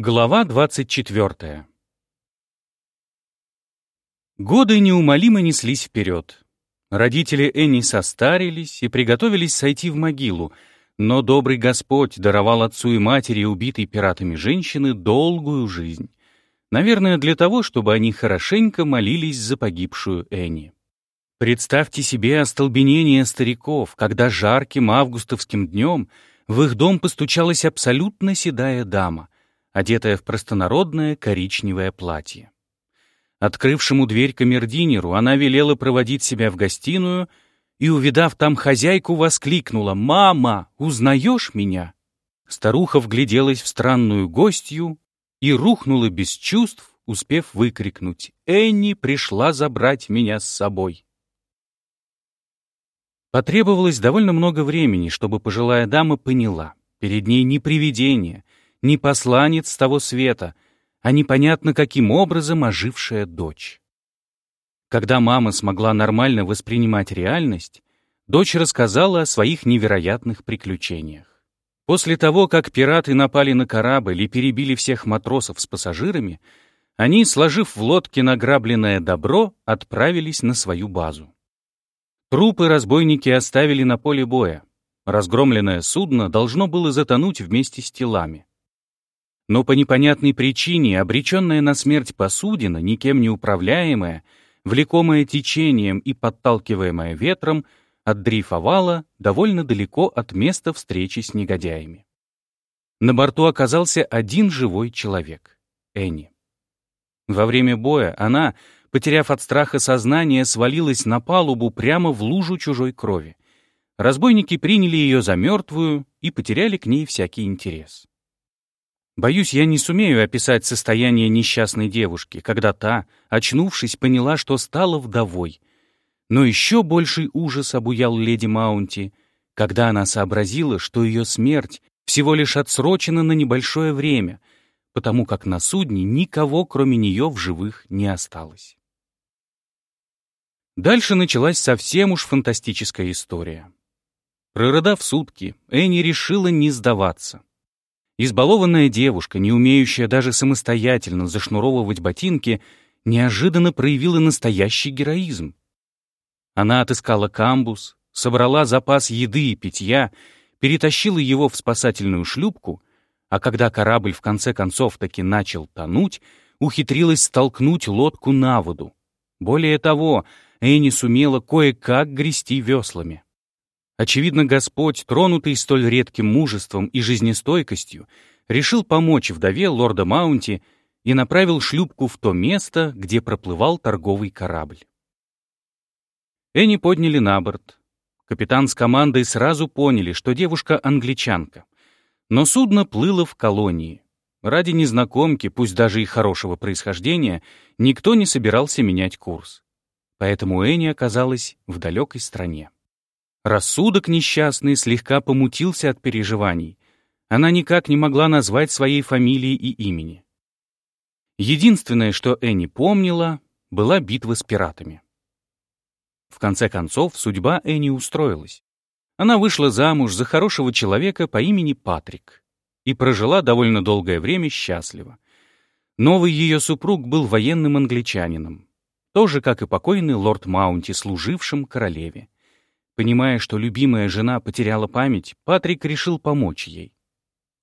Глава 24. Годы неумолимо неслись вперед. Родители Энни состарились и приготовились сойти в могилу, но добрый Господь даровал отцу и матери убитой пиратами женщины долгую жизнь. Наверное, для того, чтобы они хорошенько молились за погибшую Энни. Представьте себе остолбенение стариков, когда жарким августовским днем в их дом постучалась абсолютно седая дама — одетая в простонародное коричневое платье. Открывшему дверь камердинеру она велела проводить себя в гостиную и, увидав там хозяйку, воскликнула «Мама, узнаешь меня?» Старуха вгляделась в странную гостью и рухнула без чувств, успев выкрикнуть «Энни пришла забрать меня с собой». Потребовалось довольно много времени, чтобы пожилая дама поняла. Перед ней не привидение, не посланец того света, а непонятно каким образом ожившая дочь. Когда мама смогла нормально воспринимать реальность, дочь рассказала о своих невероятных приключениях. После того, как пираты напали на корабль и перебили всех матросов с пассажирами, они, сложив в лодке награбленное добро, отправились на свою базу. Трупы разбойники оставили на поле боя. Разгромленное судно должно было затонуть вместе с телами. Но по непонятной причине обреченная на смерть посудина, никем не управляемая, влекомая течением и подталкиваемая ветром, отдрейфовала довольно далеко от места встречи с негодяями. На борту оказался один живой человек — Энни. Во время боя она, потеряв от страха сознание, свалилась на палубу прямо в лужу чужой крови. Разбойники приняли ее за мертвую и потеряли к ней всякий интерес. Боюсь, я не сумею описать состояние несчастной девушки, когда та, очнувшись, поняла, что стала вдовой. Но еще больший ужас обуял леди Маунти, когда она сообразила, что ее смерть всего лишь отсрочена на небольшое время, потому как на судне никого, кроме нее, в живых не осталось. Дальше началась совсем уж фантастическая история. Прорыдав сутки, Энни решила не сдаваться. Избалованная девушка, не умеющая даже самостоятельно зашнуровывать ботинки, неожиданно проявила настоящий героизм. Она отыскала камбус, собрала запас еды и питья, перетащила его в спасательную шлюпку, а когда корабль в конце концов таки начал тонуть, ухитрилась столкнуть лодку на воду. Более того, Энни сумела кое-как грести веслами. Очевидно, Господь, тронутый столь редким мужеством и жизнестойкостью, решил помочь вдове лорда Маунти и направил шлюпку в то место, где проплывал торговый корабль. Энни подняли на борт. Капитан с командой сразу поняли, что девушка англичанка. Но судно плыло в колонии. Ради незнакомки, пусть даже и хорошего происхождения, никто не собирался менять курс. Поэтому Энни оказалась в далекой стране. Рассудок несчастный слегка помутился от переживаний. Она никак не могла назвать своей фамилии и имени. Единственное, что Энни помнила, была битва с пиратами. В конце концов, судьба Энни устроилась. Она вышла замуж за хорошего человека по имени Патрик и прожила довольно долгое время счастливо. Новый ее супруг был военным англичанином, тоже как и покойный лорд Маунти, служившим королеве. Понимая, что любимая жена потеряла память, Патрик решил помочь ей.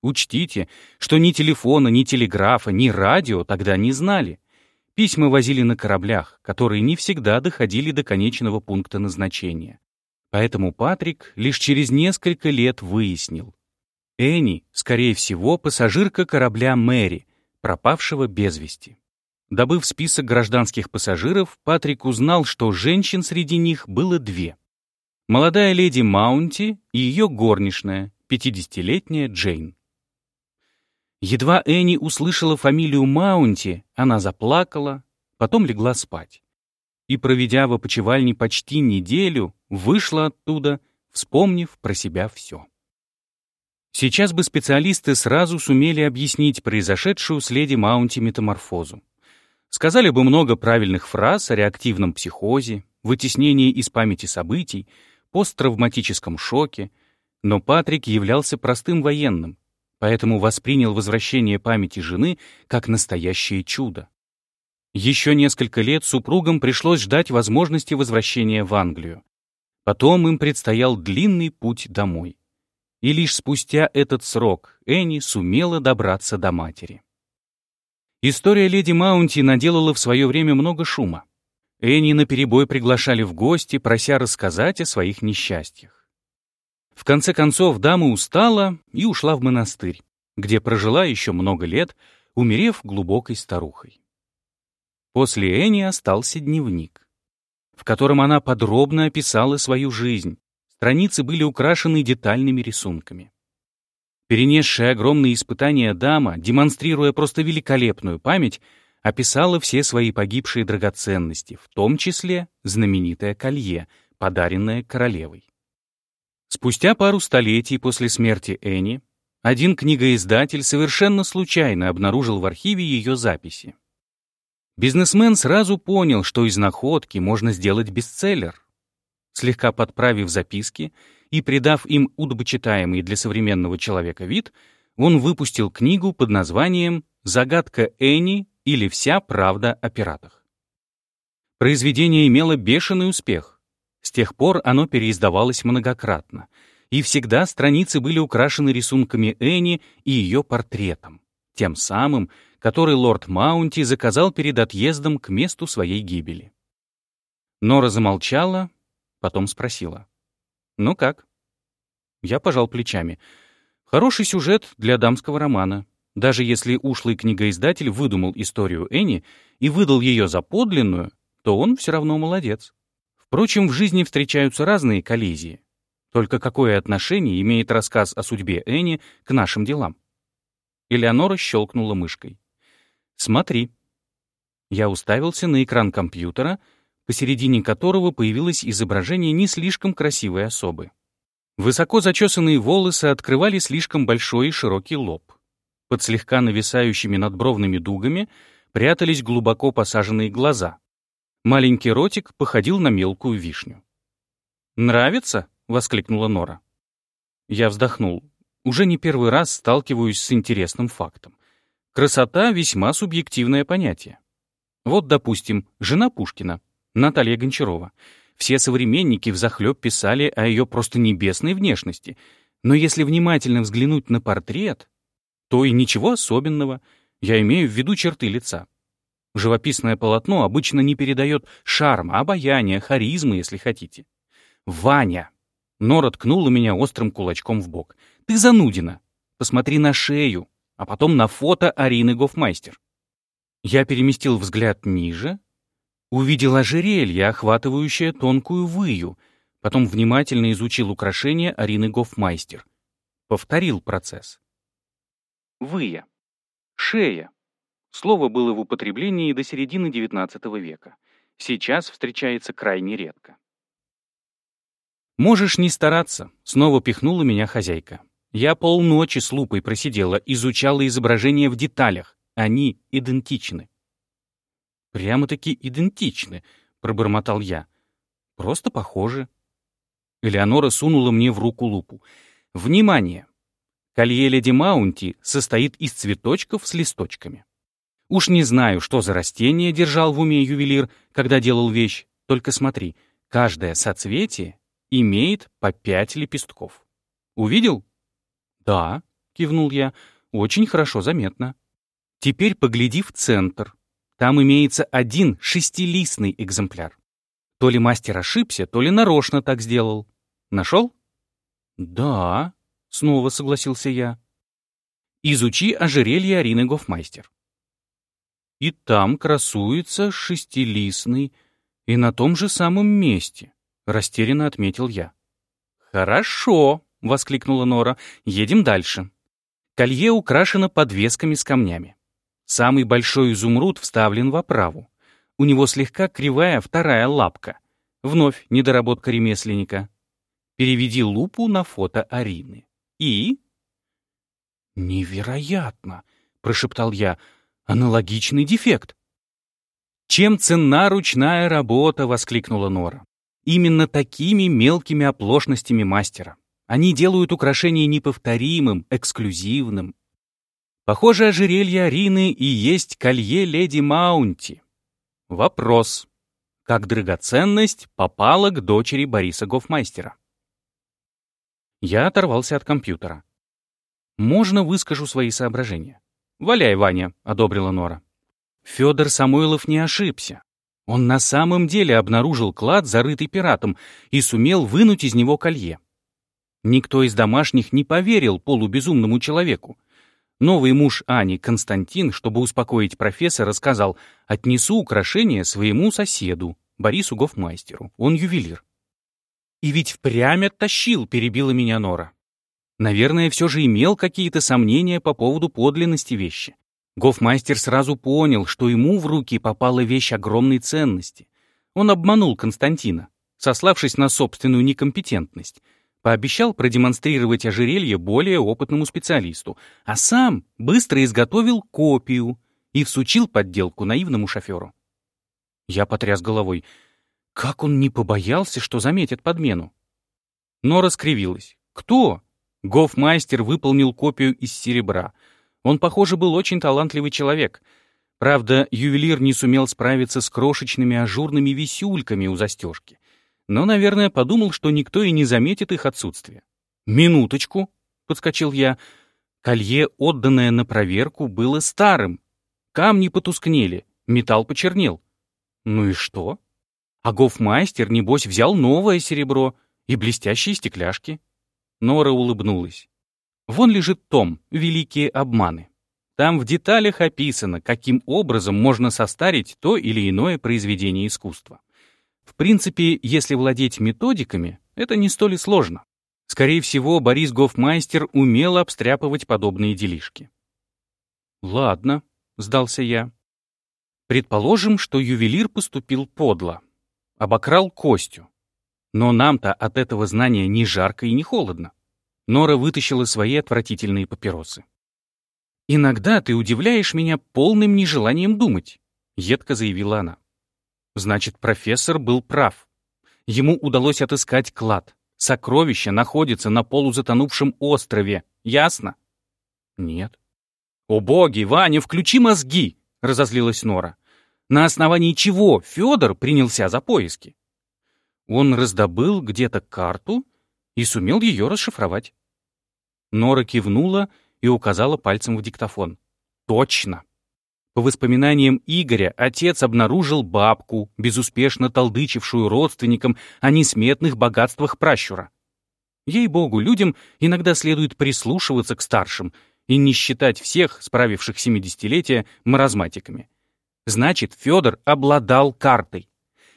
Учтите, что ни телефона, ни телеграфа, ни радио тогда не знали. Письма возили на кораблях, которые не всегда доходили до конечного пункта назначения. Поэтому Патрик лишь через несколько лет выяснил. Энни, скорее всего, пассажирка корабля «Мэри», пропавшего без вести. Добыв список гражданских пассажиров, Патрик узнал, что женщин среди них было две — молодая леди Маунти и ее горничная, 50-летняя Джейн. Едва Энни услышала фамилию Маунти, она заплакала, потом легла спать. И, проведя в опочивальне почти неделю, вышла оттуда, вспомнив про себя все. Сейчас бы специалисты сразу сумели объяснить произошедшую с леди Маунти метаморфозу. Сказали бы много правильных фраз о реактивном психозе, вытеснении из памяти событий, посттравматическом шоке, но Патрик являлся простым военным, поэтому воспринял возвращение памяти жены как настоящее чудо. Еще несколько лет супругам пришлось ждать возможности возвращения в Англию. Потом им предстоял длинный путь домой. И лишь спустя этот срок Энни сумела добраться до матери. История леди Маунти наделала в свое время много шума. Энни наперебой приглашали в гости, прося рассказать о своих несчастьях. В конце концов, дама устала и ушла в монастырь, где прожила еще много лет, умерев глубокой старухой. После Энни остался дневник, в котором она подробно описала свою жизнь. Страницы были украшены детальными рисунками. Перенесшая огромные испытания дама, демонстрируя просто великолепную память, описала все свои погибшие драгоценности, в том числе знаменитое колье, подаренное королевой. Спустя пару столетий после смерти Энни, один книгоиздатель совершенно случайно обнаружил в архиве ее записи. Бизнесмен сразу понял, что из находки можно сделать бестселлер. Слегка подправив записки и придав им удобочитаемый для современного человека вид, он выпустил книгу под названием «Загадка Энни или вся правда о пиратах». Произведение имело бешеный успех. С тех пор оно переиздавалось многократно, и всегда страницы были украшены рисунками Энни и ее портретом, тем самым, который лорд Маунти заказал перед отъездом к месту своей гибели. Нора замолчала, потом спросила. «Ну как?» Я пожал плечами. «Хороший сюжет для дамского романа. Даже если ушлый книгоиздатель выдумал историю Энни и выдал ее за подлинную, то он все равно молодец. Впрочем, в жизни встречаются разные коллизии. Только какое отношение имеет рассказ о судьбе Энни к нашим делам? Элеонора щелкнула мышкой. «Смотри». Я уставился на экран компьютера, посередине которого появилось изображение не слишком красивой особы. Высоко зачесанные волосы открывали слишком большой и широкий лоб. Под слегка нависающими надбровными дугами прятались глубоко посаженные глаза. Маленький ротик походил на мелкую вишню. «Нравится?» — воскликнула Нора. Я вздохнул. Уже не первый раз сталкиваюсь с интересным фактом. Красота — весьма субъективное понятие. Вот, допустим, жена Пушкина, Наталья Гончарова. Все современники взахлеб писали о ее просто небесной внешности. Но если внимательно взглянуть на портрет, то и ничего особенного. Я имею в виду черты лица. Живописное полотно обычно не передает шарма, обаяния, харизмы, если хотите. «Ваня!» Нора ткнула меня острым кулачком в бок. «Ты занудина! Посмотри на шею, а потом на фото Арины Гофмайстер». Я переместил взгляд ниже, увидел ожерелье, охватывающее тонкую выю, потом внимательно изучил украшение Арины Гофмайстер. Повторил процесс. Выя. Шея. Слово было в употреблении до середины XIX века. Сейчас встречается крайне редко. «Можешь не стараться», — снова пихнула меня хозяйка. Я полночи с лупой просидела, изучала изображения в деталях. Они идентичны. «Прямо-таки идентичны», — пробормотал я. «Просто похожи». Элеонора сунула мне в руку лупу. «Внимание! Колье леди Маунти состоит из цветочков с листочками. Уж не знаю, что за растение держал в уме ювелир, когда делал вещь, только смотри, каждое соцветие имеет по пять лепестков. Увидел? Да, кивнул я, очень хорошо заметно. Теперь погляди в центр. Там имеется один шестилистный экземпляр. То ли мастер ошибся, то ли нарочно так сделал. Нашел? Да, Снова согласился я. Изучи ожерелье Арины Гофмайстер. И там красуется шестилистный, и на том же самом месте, растерянно отметил я. Хорошо, воскликнула Нора. Едем дальше. Колье украшено подвесками с камнями. Самый большой изумруд вставлен в оправу. У него слегка кривая вторая лапка. Вновь недоработка ремесленника. Переведи лупу на фото Арины. И? Невероятно, прошептал я. Аналогичный дефект. Чем ценна ручная работа, воскликнула Нора. Именно такими мелкими оплошностями мастера. Они делают украшение неповторимым, эксклюзивным. Похоже, ожерелье Арины и есть колье леди Маунти. Вопрос. Как драгоценность попала к дочери Бориса Гофмайстера? Я оторвался от компьютера. «Можно выскажу свои соображения?» «Валяй, Ваня», — одобрила Нора. Федор Самойлов не ошибся. Он на самом деле обнаружил клад, зарытый пиратом, и сумел вынуть из него колье. Никто из домашних не поверил полубезумному человеку. Новый муж Ани, Константин, чтобы успокоить профессора, сказал «Отнесу украшение своему соседу, Борису Гофмайстеру, он ювелир». «И ведь впрямь оттащил», — перебила меня Нора. Наверное, все же имел какие-то сомнения по поводу подлинности вещи. Гофмайстер сразу понял, что ему в руки попала вещь огромной ценности. Он обманул Константина, сославшись на собственную некомпетентность, пообещал продемонстрировать ожерелье более опытному специалисту, а сам быстро изготовил копию и всучил подделку наивному шоферу. Я потряс головой — как он не побоялся, что заметят подмену? Нора скривилась. Кто? Гофмайстер выполнил копию из серебра. Он, похоже, был очень талантливый человек. Правда, ювелир не сумел справиться с крошечными ажурными висюльками у застежки. Но, наверное, подумал, что никто и не заметит их отсутствие. «Минуточку», — подскочил я. Колье, отданное на проверку, было старым. Камни потускнели, металл почернел. Ну и что? А гофмайстер, небось, взял новое серебро и блестящие стекляшки. Нора улыбнулась. Вон лежит том «Великие обманы». Там в деталях описано, каким образом можно состарить то или иное произведение искусства. В принципе, если владеть методиками, это не столь и сложно. Скорее всего, Борис Гофмайстер умел обстряпывать подобные делишки. «Ладно», — сдался я. «Предположим, что ювелир поступил подло обокрал Костю. Но нам-то от этого знания не жарко и не холодно. Нора вытащила свои отвратительные папиросы. «Иногда ты удивляешь меня полным нежеланием думать», — едко заявила она. «Значит, профессор был прав. Ему удалось отыскать клад. Сокровище находится на полузатонувшем острове. Ясно?» «Нет». «О боги, Ваня, включи мозги!» — разозлилась Нора на основании чего Федор принялся за поиски. Он раздобыл где-то карту и сумел ее расшифровать. Нора кивнула и указала пальцем в диктофон. Точно. По воспоминаниям Игоря, отец обнаружил бабку, безуспешно толдычившую родственникам о несметных богатствах пращура. Ей-богу, людям иногда следует прислушиваться к старшим и не считать всех, справивших семидесятилетия, маразматиками. Значит, Федор обладал картой.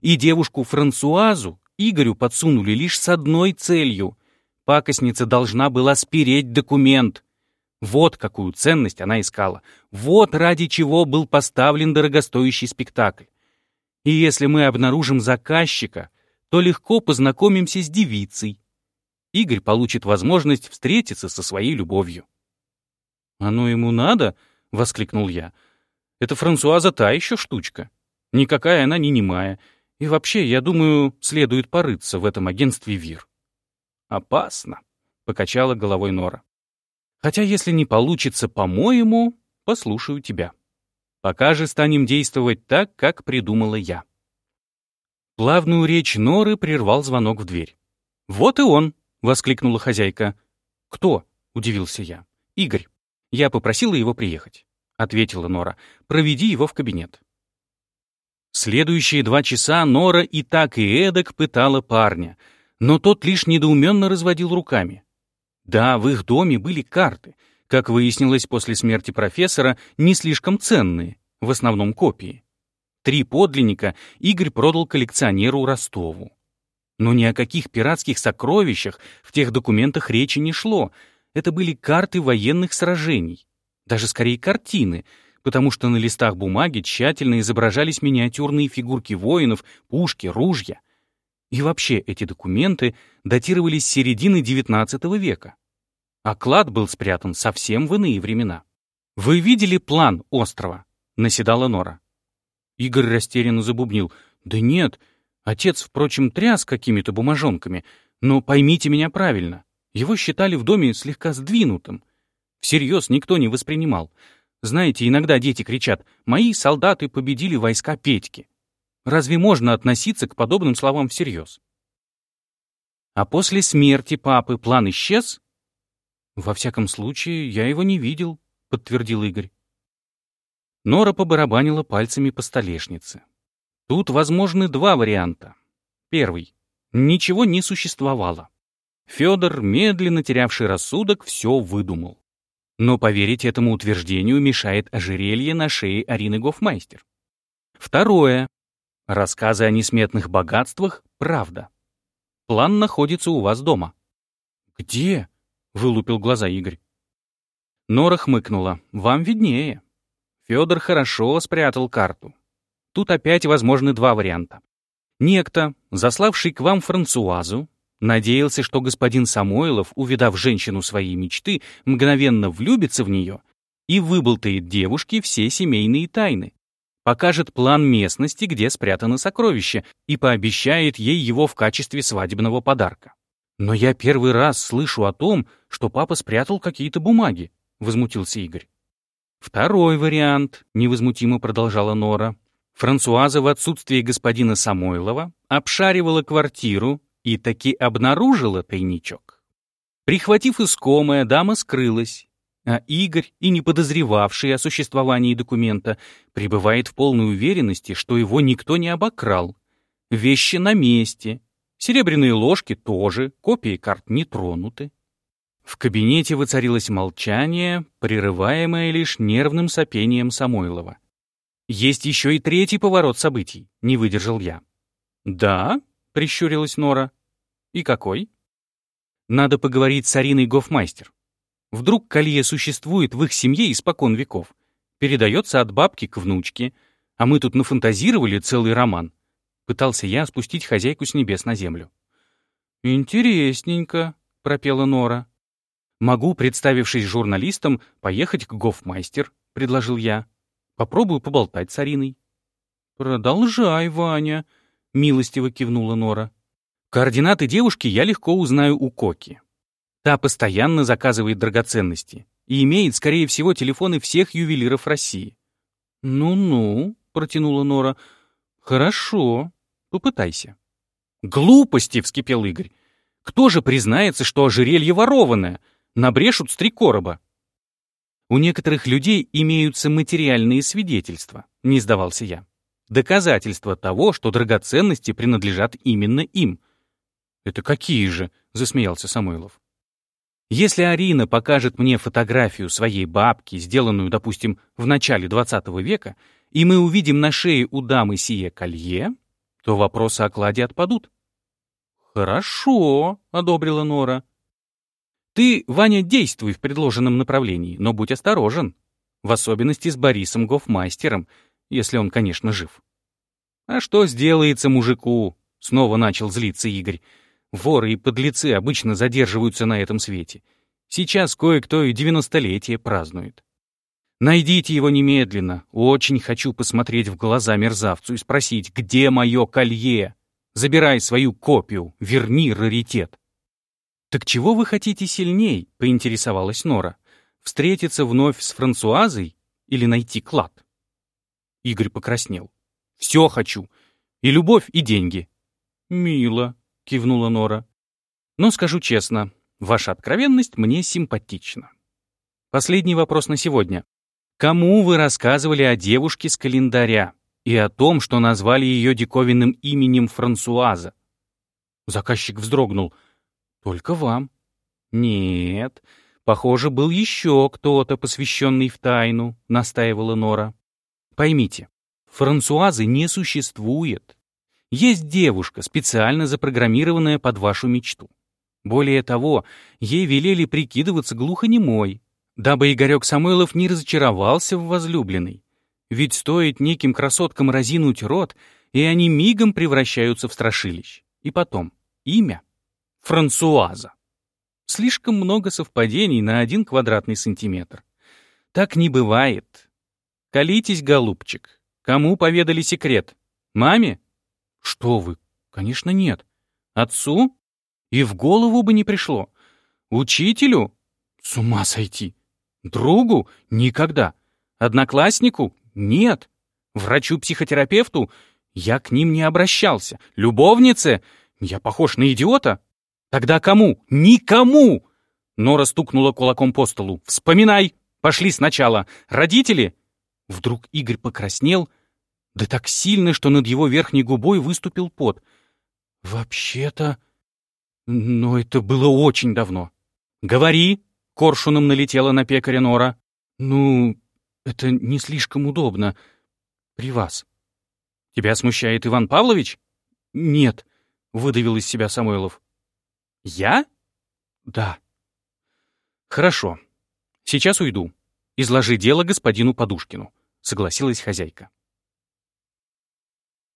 И девушку Франсуазу Игорю подсунули лишь с одной целью. Пакостница должна была спереть документ. Вот какую ценность она искала. Вот ради чего был поставлен дорогостоящий спектакль. И если мы обнаружим заказчика, то легко познакомимся с девицей. Игорь получит возможность встретиться со своей любовью. «Оно ему надо?» — воскликнул я. Это Франсуаза та еще штучка. Никакая она не немая. И вообще, я думаю, следует порыться в этом агентстве ВИР. Опасно, — покачала головой Нора. Хотя, если не получится, по-моему, послушаю тебя. Пока же станем действовать так, как придумала я. Плавную речь Норы прервал звонок в дверь. «Вот и он!» — воскликнула хозяйка. «Кто?» — удивился я. «Игорь. Я попросила его приехать». — ответила Нора. «Проведи его в кабинет». Следующие два часа Нора и так и эдак пытала парня, но тот лишь недоуменно разводил руками. Да, в их доме были карты, как выяснилось после смерти профессора, не слишком ценные, в основном копии. Три подлинника Игорь продал коллекционеру Ростову. Но ни о каких пиратских сокровищах в тех документах речи не шло. Это были карты военных сражений даже скорее картины, потому что на листах бумаги тщательно изображались миниатюрные фигурки воинов, пушки, ружья. И вообще эти документы датировались середины XIX века. А клад был спрятан совсем в иные времена. «Вы видели план острова?» — наседала Нора. Игорь растерянно забубнил. «Да нет, отец, впрочем, тряс какими-то бумажонками, но поймите меня правильно. Его считали в доме слегка сдвинутым. Всерьез никто не воспринимал. Знаете, иногда дети кричат «Мои солдаты победили войска Петьки». Разве можно относиться к подобным словам всерьез? А после смерти папы план исчез? Во всяком случае, я его не видел, подтвердил Игорь. Нора побарабанила пальцами по столешнице. Тут возможны два варианта. Первый. Ничего не существовало. Федор, медленно терявший рассудок, все выдумал. Но поверить этому утверждению мешает ожерелье на шее Арины Гофмайстер. Второе. Рассказы о несметных богатствах — правда. План находится у вас дома. «Где?» — вылупил глаза Игорь. Нора хмыкнула. «Вам виднее». Федор хорошо спрятал карту. Тут опять возможны два варианта. Некто, заславший к вам Франсуазу, надеялся, что господин Самойлов, увидав женщину своей мечты, мгновенно влюбится в нее и выболтает девушке все семейные тайны, покажет план местности, где спрятано сокровище, и пообещает ей его в качестве свадебного подарка. «Но я первый раз слышу о том, что папа спрятал какие-то бумаги», — возмутился Игорь. «Второй вариант», — невозмутимо продолжала Нора. Франсуаза в отсутствие господина Самойлова обшаривала квартиру и таки обнаружила тайничок. Прихватив искомое, дама скрылась, а Игорь, и не подозревавший о существовании документа, пребывает в полной уверенности, что его никто не обокрал. Вещи на месте, серебряные ложки тоже, копии карт не тронуты. В кабинете воцарилось молчание, прерываемое лишь нервным сопением Самойлова. «Есть еще и третий поворот событий», — не выдержал я. «Да?» — прищурилась Нора. «И какой?» «Надо поговорить с Ариной Гофмайстер. Вдруг колье существует в их семье испокон веков, передается от бабки к внучке, а мы тут нафантазировали целый роман. Пытался я спустить хозяйку с небес на землю. «Интересненько», — пропела Нора. «Могу, представившись журналистом, поехать к гофмайстер», — предложил я. «Попробую поболтать с Ариной». «Продолжай, Ваня», — милостиво кивнула Нора. «Координаты девушки я легко узнаю у Коки. Та постоянно заказывает драгоценности и имеет, скорее всего, телефоны всех ювелиров России. «Ну-ну», — протянула Нора, — «хорошо, попытайся». «Глупости!» — вскипел Игорь. «Кто же признается, что ожерелье ворованное? Набрешут с три короба». «У некоторых людей имеются материальные свидетельства», — не сдавался я. «Доказательства того, что драгоценности принадлежат именно им». «Это какие же?» — засмеялся Самойлов. Если Арина покажет мне фотографию своей бабки, сделанную, допустим, в начале 20 века, и мы увидим на шее у дамы сие колье, то вопросы о кладе отпадут. «Хорошо», — одобрила Нора. «Ты, Ваня, действуй в предложенном направлении, но будь осторожен. В особенности с Борисом Гофмастером, если он, конечно, жив». «А что сделается мужику?» — снова начал злиться Игорь. Воры и подлецы обычно задерживаются на этом свете. Сейчас кое-кто и девяностолетие празднует. Найдите его немедленно. Очень хочу посмотреть в глаза мерзавцу и спросить, где мое колье? Забирай свою копию, верни раритет. «Так чего вы хотите сильней?» — поинтересовалась Нора. «Встретиться вновь с Франсуазой или найти клад?» Игорь покраснел. «Все хочу. И любовь, и деньги». «Мило», — кивнула Нора. «Но скажу честно, ваша откровенность мне симпатична. Последний вопрос на сегодня. Кому вы рассказывали о девушке с календаря и о том, что назвали ее диковинным именем Франсуаза?» Заказчик вздрогнул. «Только вам». «Нет, похоже, был еще кто-то, посвященный в тайну», — настаивала Нора. «Поймите, Франсуазы не существует. Есть девушка, специально запрограммированная под вашу мечту. Более того, ей велели прикидываться глухонемой, дабы Игорек Самойлов не разочаровался в возлюбленной. Ведь стоит неким красоткам разинуть рот, и они мигом превращаются в страшилищ. И потом, имя — Франсуаза. Слишком много совпадений на один квадратный сантиметр. Так не бывает. Колитесь, голубчик. Кому поведали секрет? Маме? «Что вы? Конечно, нет. Отцу? И в голову бы не пришло. Учителю? С ума сойти. Другу? Никогда. Однокласснику? Нет. Врачу-психотерапевту? Я к ним не обращался. Любовнице? Я похож на идиота? Тогда кому? Никому! Нора стукнула кулаком по столу. «Вспоминай! Пошли сначала. Родители?» Вдруг Игорь покраснел, да так сильно, что над его верхней губой выступил пот. «Вообще-то...» Но это было очень давно. «Говори!» — коршуном налетела на пекаря Нора. «Ну, это не слишком удобно. При вас». «Тебя смущает Иван Павлович?» «Нет», — выдавил из себя Самойлов. «Я?» «Да». «Хорошо. Сейчас уйду. Изложи дело господину Подушкину», — согласилась хозяйка.